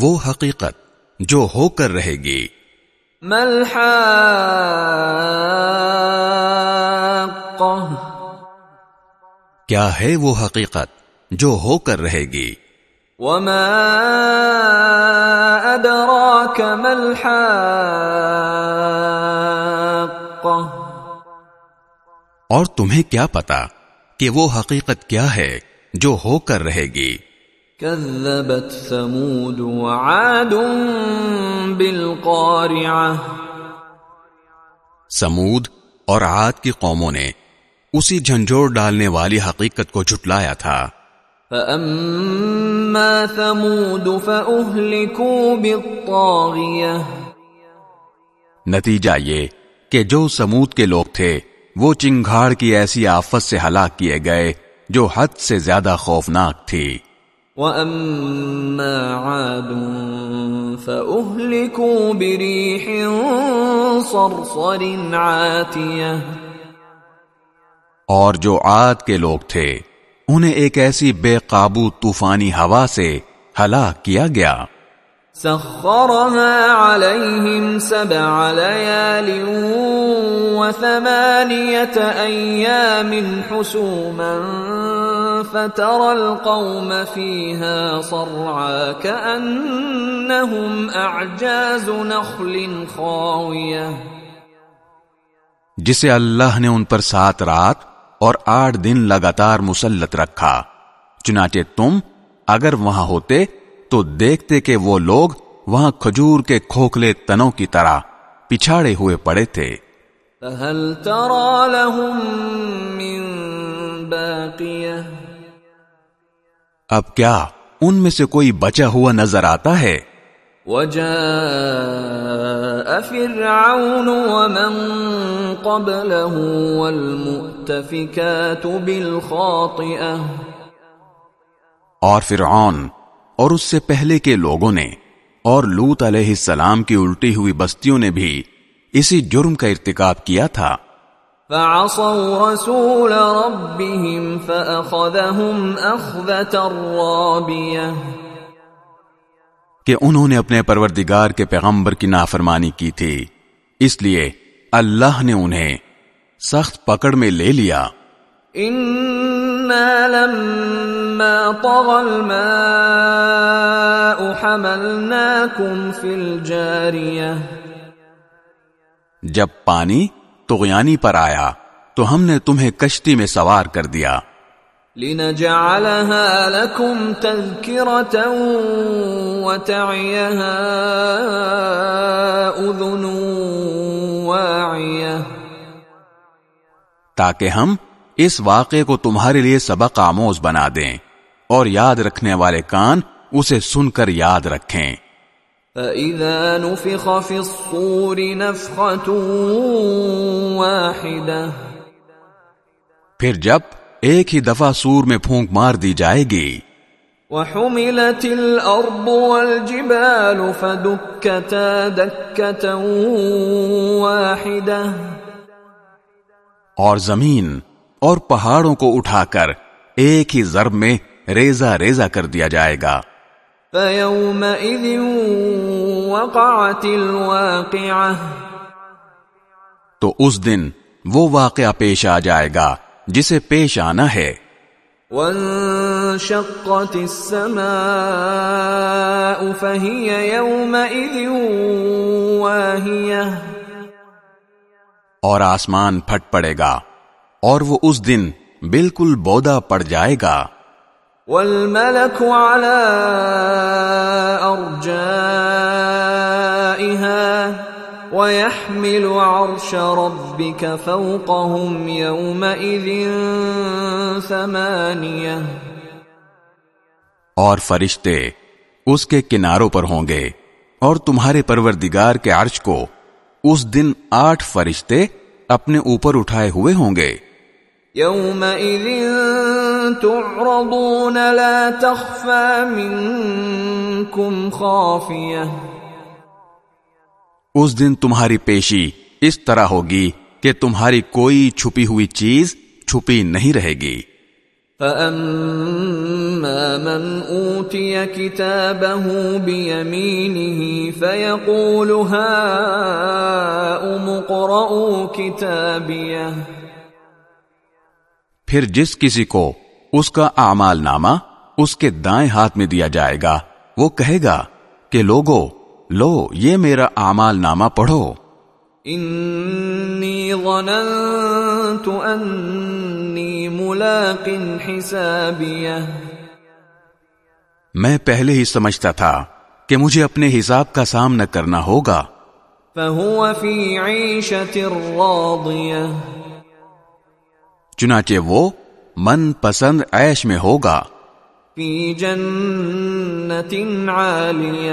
وہ حقیقت جو ہو کر رہے گی۔ ملحاقہ کیا ہے وہ حقیقت جو ہو کر رہے گی؟ وما ادراک اور تمہیں کیا پتا کہ وہ حقیقت کیا ہے جو ہو کر رہے گی؟ كذبت ثمود وعاد بالقارعة. سمود اور عاد کی قوموں نے اسی جھنجھوڑ ڈالنے والی حقیقت کو جھٹلایا تھا۔ فأما ثمود فأهلكوا بالطاغية۔ نتیجہ یہ کہ جو سمود کے لوگ تھے وہ چنگھاڑ کی ایسی آفت سے ہلاک کیے گئے جو حد سے زیادہ خوفناک تھی۔ وأما عاد فأهلكوا بريح صرصر عاتية اور جو عاد کے لوگ تھے انہیں ایک ایسی بے قابو طوفانی ہوا سے ہلاک کیا گیا۔ سخرها عليهم سبع ليال وثمانية أيام حسوما فترى القوم فيها صرعا كأنهم أعجاز نخل خاوية. جسے اللہ نے ان پر سات رات اور آٹھ دن لگاتار مسلط رکھا چنانچہ تم اگر وہاں ہوتے تو دیکھتے کہ وہ لوگ وہاں کھجور کے کھوکھلے تنوں کی طرح پچھاڑے ہوئے پڑے تھے۔ فهل ترى لهم من اب کیا ان میں سے کوئی بچا ہوا نظر آتا ہے؟ وجاء فرعون ومن قبله والمؤتفكات بالخاطئة۔ اور فرعون اور اس سے پہلے کے لوگوں نے اور لوت علیہ السلام کی الٹی ہوئی بستیوں نے بھی اسی جرم کا ارتکاب کیا تھا۔ فعصوا رسول ربهم فأخذهم أخذة رابية. کہ انہوں نے اپنے پروردگار کے پیغمبر کی نافرمانی کی تھی۔ اس لیے اللہ نے انہیں سخت پکڑ میں لے لیا۔ إنا لما طغى الماء حملناكم في الجارية. جب پانی تغیانی پر آیا تو ہم نے تمہیں کشتی میں سوار کر دیا۔ لنجعلها لكم تذكرة وتعيها أذن واعية تاکہ ہم اس واقعے کو تمہارے لیے سبق آموز بنا دیں اور یاد رکھنے والے کان اسے سن کر یاد رکھیں۔ فإذا نفخ في الصور نفخة واحدة پھر جب ایک ہی دفعہ سور میں پھونک مار دی جائے گی وحملت الأرض والجبال فدكتا دكة واحدة اور زمین اور پہاڑوں کو اٹھا کر ایک ہی ضرب میں ریزہ ریزہ کر دیا جائے گا۔ فيومئذ وقعت الواقعة. تو اس دن وہ واقعہ پیش آ جائے گا جسے پیش آنا ہے۔ وانشقت السماء فهي يومئذ واهية. اور آسمان پھٹ پڑے گا اور وہ اس دن بالکل بودا پڑ جائے گا۔ والملك على أرجائها ويحمل عرش ربك فوقهم يومئذ ثمانية. اور فرشتے اس کے کناروں پر ہوں گے اور تمہارے پروردگار کے عرش کو اس دن آٹھ فرشتے اپنے اوپر اٹھائے ہوئے ہوں گے۔ يومئذ تعرضون لا تخفى منكم خافية. اس دن تمہاری پیشی اس طرح ہوگی کہ تمہاری کوئی چھپی ہوئی چیز چھپی نہیں رہے گی۔ فَأَمَّا مَنْ أُوتِيَ كِتَابَهُ بِيَمِينِهِ فَيَقُولُ هَاؤُمُ اقْرَءُوا كِتَابِيَهْ۔ پھر جس کسی کو اس کا اعمال نامہ اس کے دائیں ہاتھ میں دیا جائے گا۔ وہ کہے گا کہ لوگو لو یہ میرا اعمال نامہ پڑھو۔ انی ظننت انی ملاق حسابیہ میں پہلے ہی سمجھتا تھا کہ مجھے اپنے حساب کا سامنا کرنا ہوگا۔ فهو فی عیشت راضیہ چنانچہ وہ من پسند عیش میں ہوگا۔ فی جنت عالیہ۔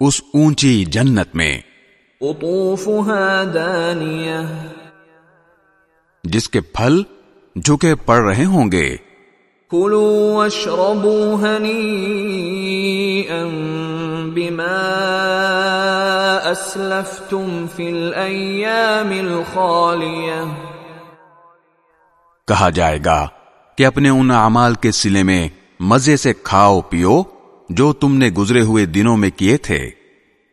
اس اونچی جنت میں۔ قطوفها دانیہ۔ جس کے پھل جھکے پڑ رہے ہوں گے۔ كلوا واشربوا هنيئا بما اسلفتم في الايام الخاليه کہا جائے گا کہ اپنے ان اعمال کے سلے میں مزے سے کھاؤ پیو جو تم نے گزرے ہوئے دنوں میں کیے تھے۔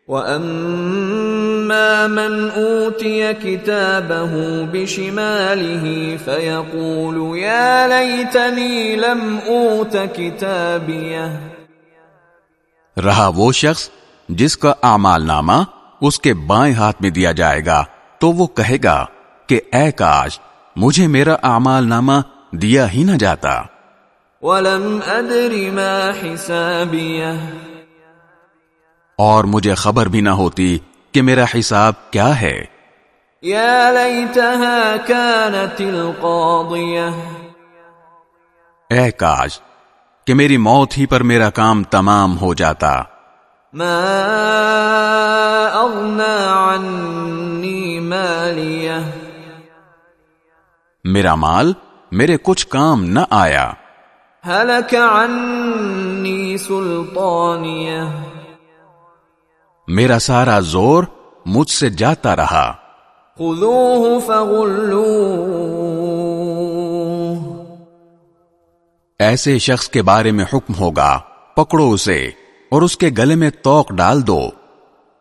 واما من اوتي كتابه بشماله فيقول يا ليتني لم كتابيه۔ رہا وہ شخص جس کا اعمال نامہ اس کے بائیں ہاتھ میں دیا جائے گا تو وہ کہے گا کہ اے کاش مجھے میرا اعمال نامہ دیا ہی نہ جاتا۔ ولم ادر ما اور مجھے خبر بھی نہ ہوتی کہ میرا حساب کیا ہے۔ يا ليتها كانت القاضيه اے کاش کہ میری موت ہی پر میرا کام تمام ہو جاتا۔ ما اغنى عني ماليه۔ میرا مال میرے کچھ کام نہ آیا۔ هلك عني سلطانيه میرا سارا زور مجھ سے جاتا رہا۔ خذوه فغلوه۔ ایسے شخص کے بارے میں حکم ہوگا پکڑو اسے اور اس کے گلے میں توق ڈال دو۔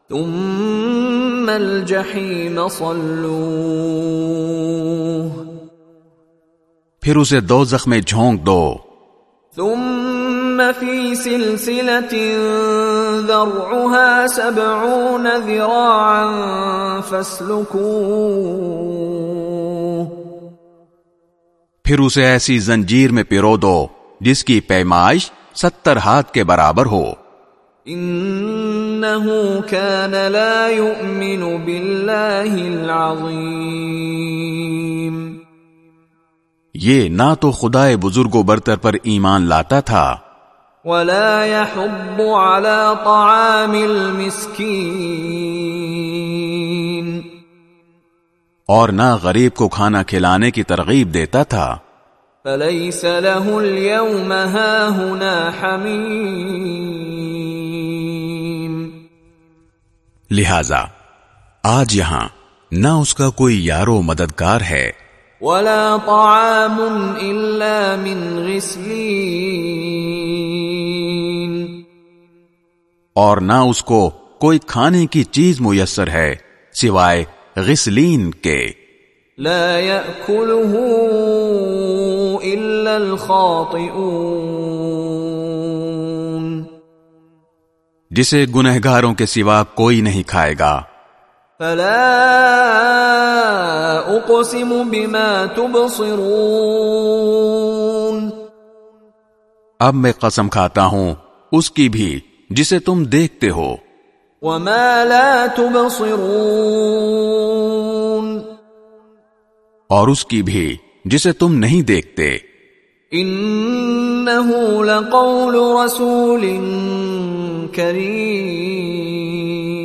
ثم الجحيم صلوه۔ پھر اسے دو میں جھونک دو۔ ثم في سلسلة ذرعها سبعون ذراعا فاسلكوه۔ پھر اسے ایسی زنجیر میں پیرو دو جس کی پیمائش ستر ہاتھ کے برابر ہو۔ إنه كان لا يؤمن بالله العظيم۔ یہ نہ تو خدا بزرگ و برتر پر ایمان لاتا تھا۔ ولا يحض على طعام المسكين۔ اور نہ غریب کو کھانا کھلانے کی ترغیب دیتا تھا۔ فليس له اليوم هاهنا حميم۔ لہذا آج یہاں نہ اس کا کوئی یارو مددگار ہے۔ ولا طعام إلا من غسلين. اور نہ اس کو کوئی کھانے کی چیز میسر ہے سوائے غسلین کے۔ لا يأكله إلا الخاطئون. جسے گنہگاروں کے سوا کوئی نہیں کھائے گا۔ فلا أقسم بما تبصرون. اب میں قسم کھاتا ہوں اس کی بھی جسے تم دیکھتے ہو۔ وما لا تبصرون. اور اس کی بھی جسے تم نہیں دیکھتے۔ انه لقول رسول کریم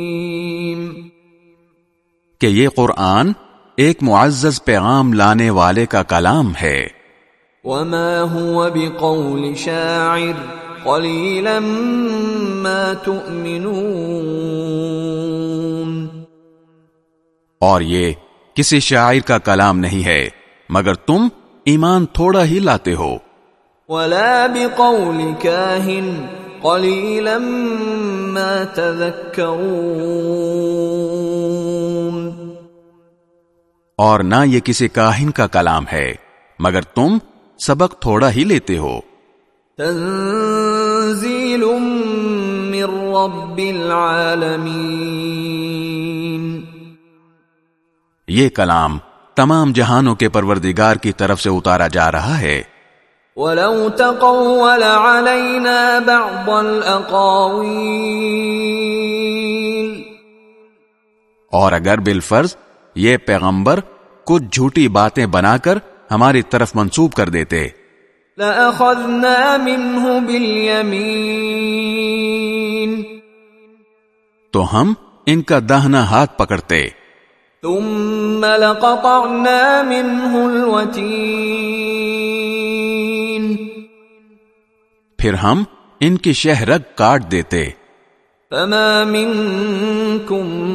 کہ یہ قرآن ایک معزز پیغام لانے والے کا کلام ہے۔ وما هو بقول شاعر قليلا ما تؤمنون۔ اور یہ کسی شاعر کا کلام نہیں ہے مگر تم ایمان تھوڑا ہی لاتے ہو۔ ولا بقول كاهن قليلا ما تذكرون۔ اور نہ یہ کسی کاہن کا کلام ہے مگر تم سبق تھوڑا ہی لیتے ہو۔ تنزيل من رب العالمين یہ کلام تمام جہانوں کے پروردگار کی طرف سے اتارا جا رہا ہے۔ ولو تقول علينا بعض الأقاويل۔ اور اگر بالفرض یہ پیغمبر کچھ جھوٹی باتیں بنا کر ہماری طرف منسوب کر دیتے۔ لأخذنا منه باليمين۔ تو ہم ان کا دہنا ہاتھ پکڑتے۔ ثم لقطعنا منه الوتين۔ پھر ہم ان کی شہرگ کاٹ دیتے۔ فما منكم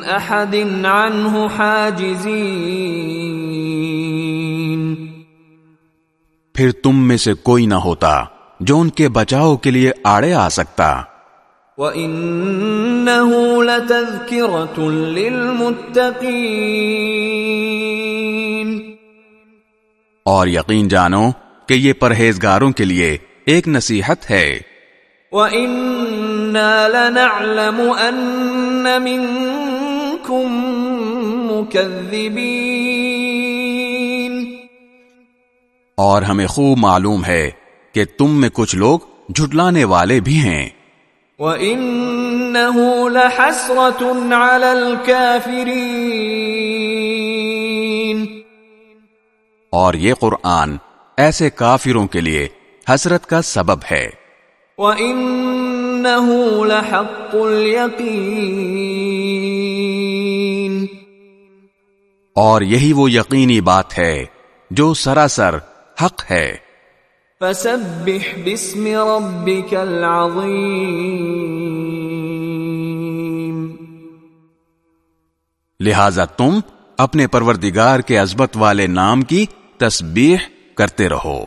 من احد عنه حاجزين. پھر تم میں سے کوئی نہ ہوتا جو ان کے بچاؤ کے لیے آڑے آ سکتا۔ وَإِنَّهُ لَتَذْكِرَةٌ لِّلْمُتَّقِينَ۔ اور یقین جانو کہ یہ پرہیزگاروں کے لیے ایک نصیحت ہے۔ وَإِنَّا لَنَعْلَمُ أَنَّ مِنكُم مُكَذِّبِينَ. اور ہمیں خوب معلوم ہے کہ تم میں کچھ لوگ جھٹلانے والے بھی ہیں۔ وَإِنَّهُ لَحَسْرَةٌ عَلَى الْكَافِرِينَ۔ اور یہ قرآن ایسے کافروں کے لیے حسرت کا سبب ہے۔ وَإِنَّهُ لَحَقُّ الْيَقِينَ۔ اور یہی وہ یقینی بات ہے جو سراسر حق ہے۔ فسبح باسم ربك العظيم لہذا تم اپنے پروردگار کے عزبت والے نام کی تسبیح کرتے رہو۔